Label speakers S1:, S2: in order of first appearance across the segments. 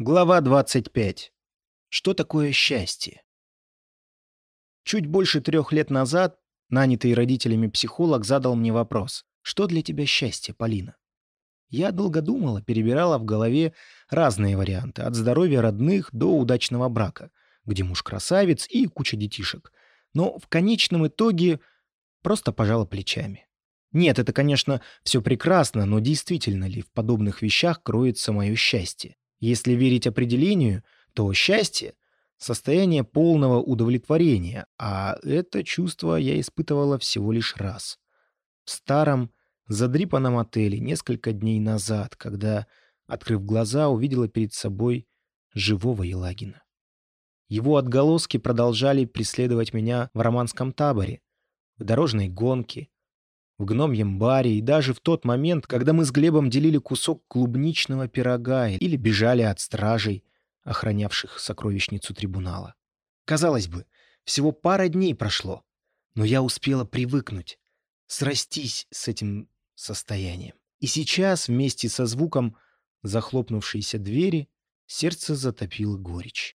S1: Глава 25. Что такое счастье? Чуть больше трех лет назад нанятый родителями психолог задал мне вопрос. Что для тебя счастье, Полина? Я долго думала, перебирала в голове разные варианты, от здоровья родных до удачного брака, где муж красавец и куча детишек. Но в конечном итоге просто пожала плечами. Нет, это, конечно, все прекрасно, но действительно ли в подобных вещах кроется мое счастье? Если верить определению, то счастье — состояние полного удовлетворения, а это чувство я испытывала всего лишь раз. В старом, задрипанном отеле несколько дней назад, когда, открыв глаза, увидела перед собой живого Елагина. Его отголоски продолжали преследовать меня в романском таборе, в дорожной гонке, в гномьем баре и даже в тот момент, когда мы с Глебом делили кусок клубничного пирога или бежали от стражей, охранявших сокровищницу трибунала. Казалось бы, всего пара дней прошло, но я успела привыкнуть, срастись с этим состоянием. И сейчас, вместе со звуком захлопнувшейся двери, сердце затопило горечь.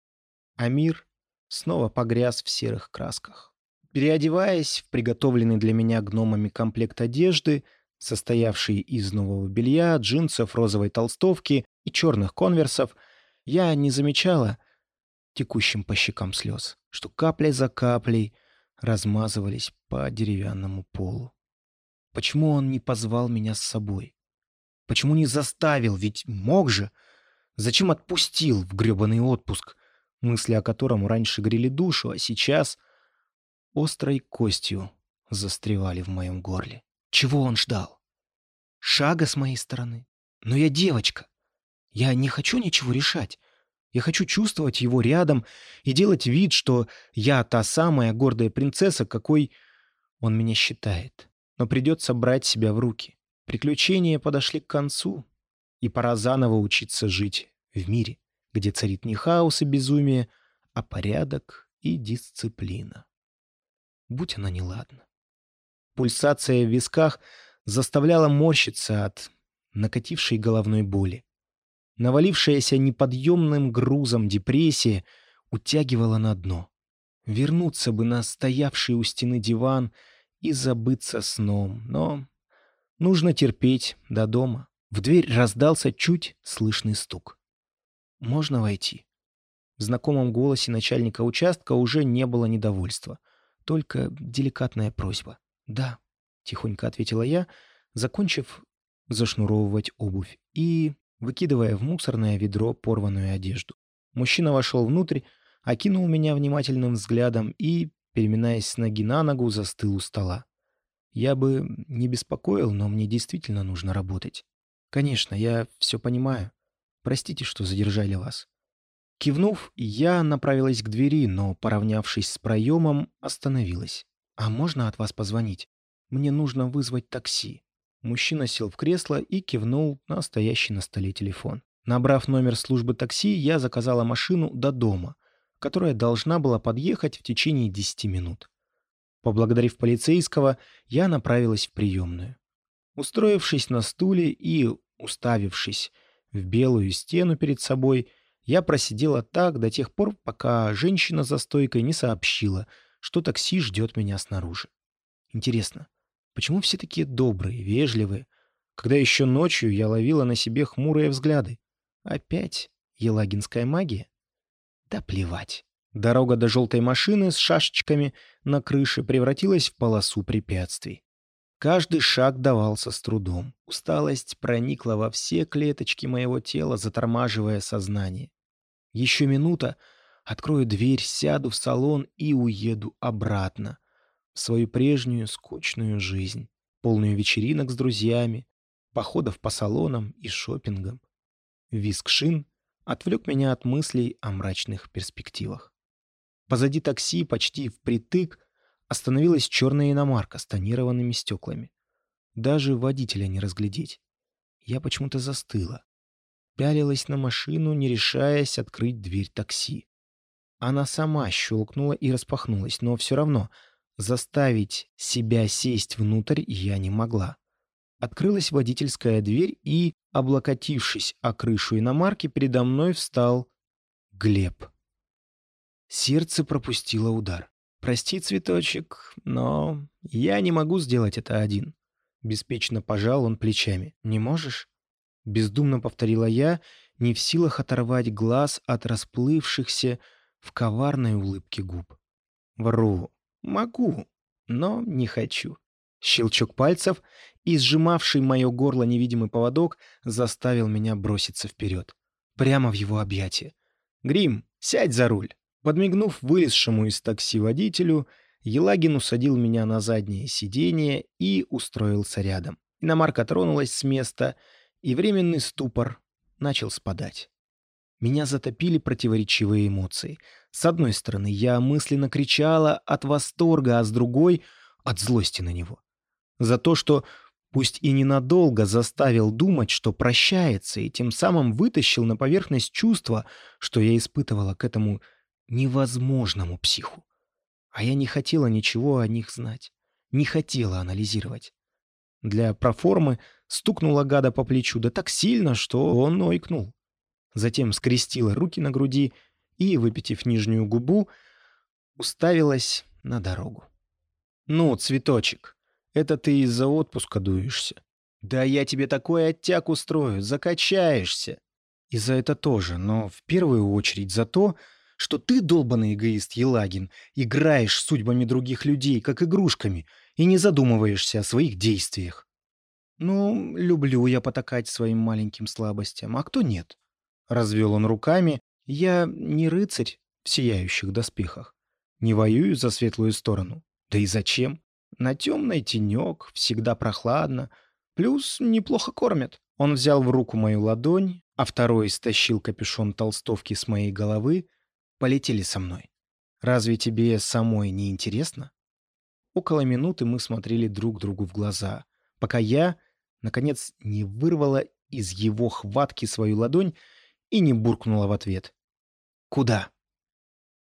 S1: А мир снова погряз в серых красках. Переодеваясь в приготовленный для меня гномами комплект одежды, состоявший из нового белья, джинсов, розовой толстовки и черных конверсов, я не замечала текущим по щекам слез, что капля за каплей размазывались по деревянному полу. Почему он не позвал меня с собой? Почему не заставил? Ведь мог же. Зачем отпустил в гребаный отпуск, мысли о котором раньше грели душу, а сейчас — острой костью застревали в моем горле. Чего он ждал? Шага с моей стороны? Но я девочка. Я не хочу ничего решать. Я хочу чувствовать его рядом и делать вид, что я та самая гордая принцесса, какой он меня считает. Но придется брать себя в руки. Приключения подошли к концу, и пора заново учиться жить в мире, где царит не хаос и безумие, а порядок и дисциплина будь она неладна. Пульсация в висках заставляла морщиться от накатившей головной боли. Навалившаяся неподъемным грузом депрессия утягивала на дно. Вернуться бы на стоявший у стены диван и забыться сном, но нужно терпеть до дома. В дверь раздался чуть слышный стук. «Можно войти?» В знакомом голосе начальника участка уже не было недовольства. Только деликатная просьба. «Да», — тихонько ответила я, закончив зашнуровывать обувь и выкидывая в мусорное ведро порванную одежду. Мужчина вошел внутрь, окинул меня внимательным взглядом и, переминаясь с ноги на ногу, застыл у стола. Я бы не беспокоил, но мне действительно нужно работать. Конечно, я все понимаю. Простите, что задержали вас. Кивнув, я направилась к двери, но, поравнявшись с проемом, остановилась. «А можно от вас позвонить? Мне нужно вызвать такси». Мужчина сел в кресло и кивнул на стоящий на столе телефон. Набрав номер службы такси, я заказала машину до дома, которая должна была подъехать в течение 10 минут. Поблагодарив полицейского, я направилась в приемную. Устроившись на стуле и уставившись в белую стену перед собой, я просидела так до тех пор, пока женщина за стойкой не сообщила, что такси ждет меня снаружи. Интересно, почему все такие добрые, вежливые, когда еще ночью я ловила на себе хмурые взгляды? Опять елагинская магия? Да плевать. Дорога до желтой машины с шашечками на крыше превратилась в полосу препятствий. Каждый шаг давался с трудом. Усталость проникла во все клеточки моего тела, затормаживая сознание. Еще минута, открою дверь, сяду в салон и уеду обратно. В свою прежнюю скучную жизнь, полную вечеринок с друзьями, походов по салонам и шопингам. Виск шин отвлек меня от мыслей о мрачных перспективах. Позади такси, почти впритык, остановилась черная иномарка с тонированными стеклами. Даже водителя не разглядеть. Я почему-то застыла пялилась на машину, не решаясь открыть дверь такси. Она сама щелкнула и распахнулась, но все равно заставить себя сесть внутрь я не могла. Открылась водительская дверь, и, облокотившись о крышу иномарки, передо мной встал Глеб. Сердце пропустило удар. «Прости, цветочек, но я не могу сделать это один». Беспечно пожал он плечами. «Не можешь?» Бездумно повторила я, не в силах оторвать глаз от расплывшихся в коварной улыбке губ. «Вру. Могу, но не хочу». Щелчок пальцев и сжимавший мое горло невидимый поводок заставил меня броситься вперед. Прямо в его объятия. «Грим, сядь за руль!» Подмигнув вылезшему из такси водителю, Елагин усадил меня на заднее сиденье и устроился рядом. Иномарка тронулась с места, и временный ступор начал спадать. Меня затопили противоречивые эмоции. С одной стороны, я мысленно кричала от восторга, а с другой — от злости на него. За то, что пусть и ненадолго заставил думать, что прощается, и тем самым вытащил на поверхность чувства, что я испытывала к этому невозможному психу. А я не хотела ничего о них знать, не хотела анализировать. Для проформы стукнула гада по плечу, да так сильно, что он ойкнул. Затем скрестила руки на груди и, выпитив нижнюю губу, уставилась на дорогу. «Ну, цветочек, это ты из-за отпуска дуешься. Да я тебе такой оттяг устрою, закачаешься. И за это тоже, но в первую очередь за то, что ты, долбанный эгоист Елагин, играешь судьбами других людей, как игрушками, и не задумываешься о своих действиях. Ну, люблю я потакать своим маленьким слабостям, а кто нет? Развел он руками. Я не рыцарь в сияющих доспехах. Не воюю за светлую сторону. Да и зачем? На темный тенек, всегда прохладно. Плюс неплохо кормят. Он взял в руку мою ладонь, а второй стащил капюшон толстовки с моей головы. Полетели со мной. Разве тебе самой не интересно? Около минуты мы смотрели друг другу в глаза, пока я, наконец, не вырвала из его хватки свою ладонь и не буркнула в ответ. «Куда?»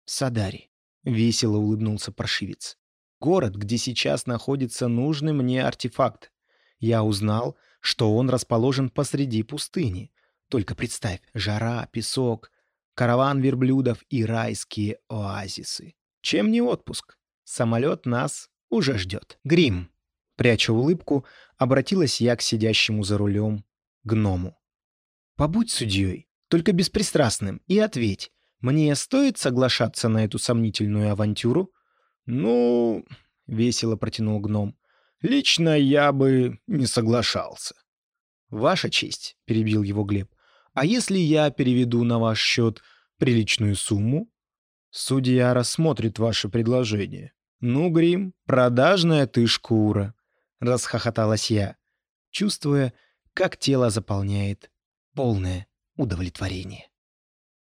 S1: «Садари», — весело улыбнулся паршивец город, где сейчас находится нужный мне артефакт. Я узнал, что он расположен посреди пустыни. Только представь, жара, песок, караван верблюдов и райские оазисы. Чем не отпуск? Самолет нас уже ждет. Грим. Пряча улыбку, обратилась я к сидящему за рулем гному. Побудь судьей, только беспристрастным, и ответь, мне стоит соглашаться на эту сомнительную авантюру? «Ну...» — весело протянул гном. «Лично я бы не соглашался». «Ваша честь», — перебил его Глеб. «А если я переведу на ваш счет приличную сумму?» «Судья рассмотрит ваше предложение». «Ну, Грим, продажная ты шкура», — расхохоталась я, чувствуя, как тело заполняет полное удовлетворение.